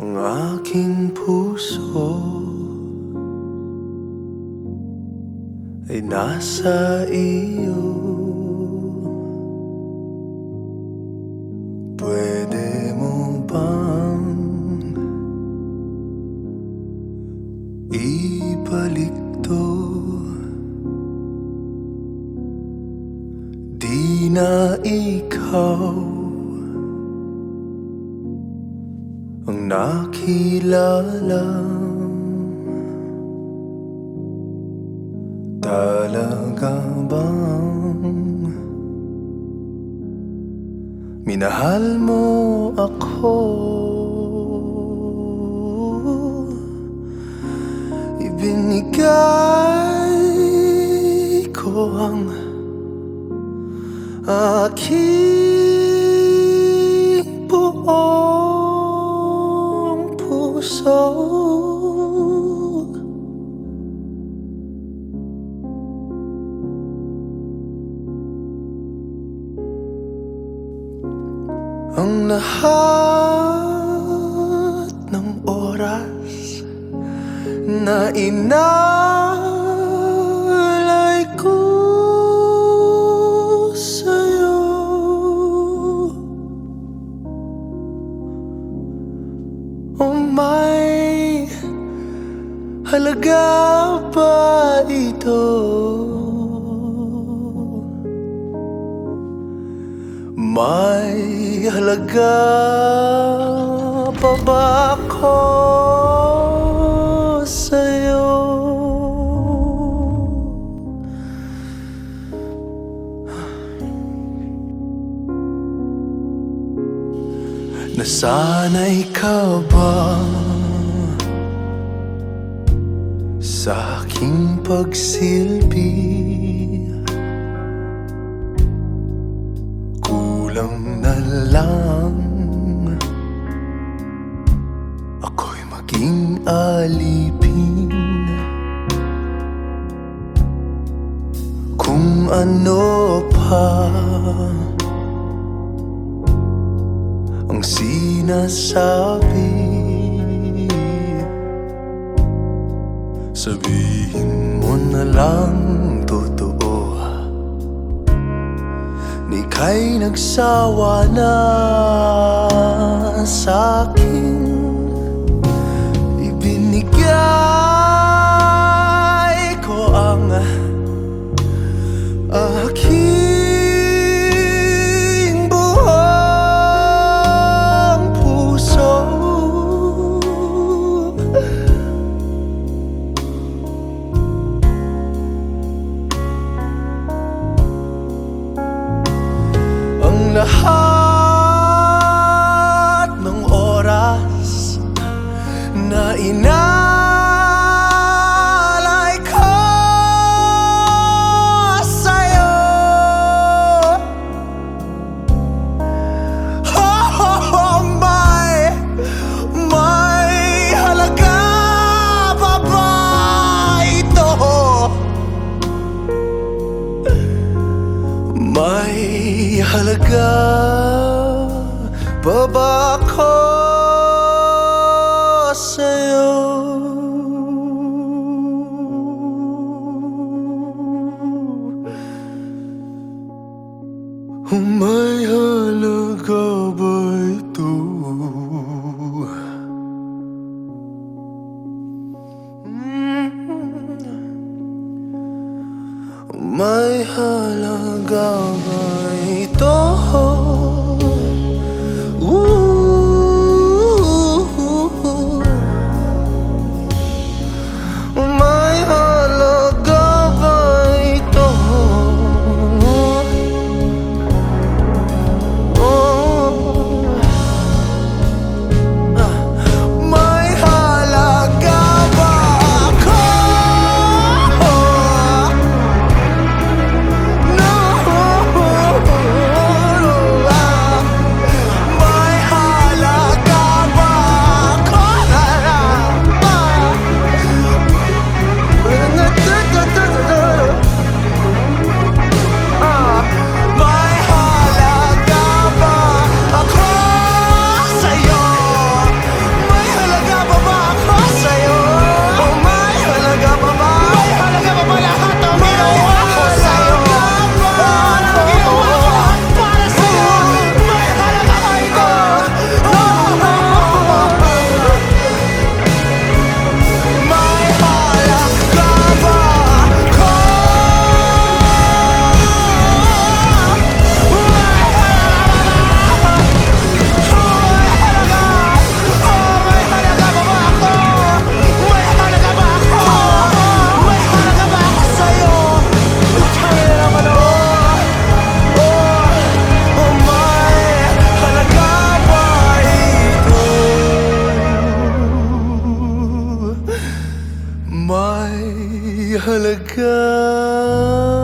ang aking puso ay nasa iyo. Pwede nakilala. Talaga bang minahal mo ako? Ibinigay ko ang aking puso Ang lahat ng oras na inalay halaga ba ito? May halaga pa ba ako sa'yo? Nasanay ka ba aking pagsilbi? Kulang na lang Ako'y maging alipin Kung ano pa Ang sinasabi Sabihin mo na lang totoo. Di ka'y nagsawa na sa'kin lahat ng oras na inalay ko sa'yo Oh, may, may halaga pa ba ito? May halaga pa ba ako sa'yo? Kung may halaga ba ito? May halaga ba halaga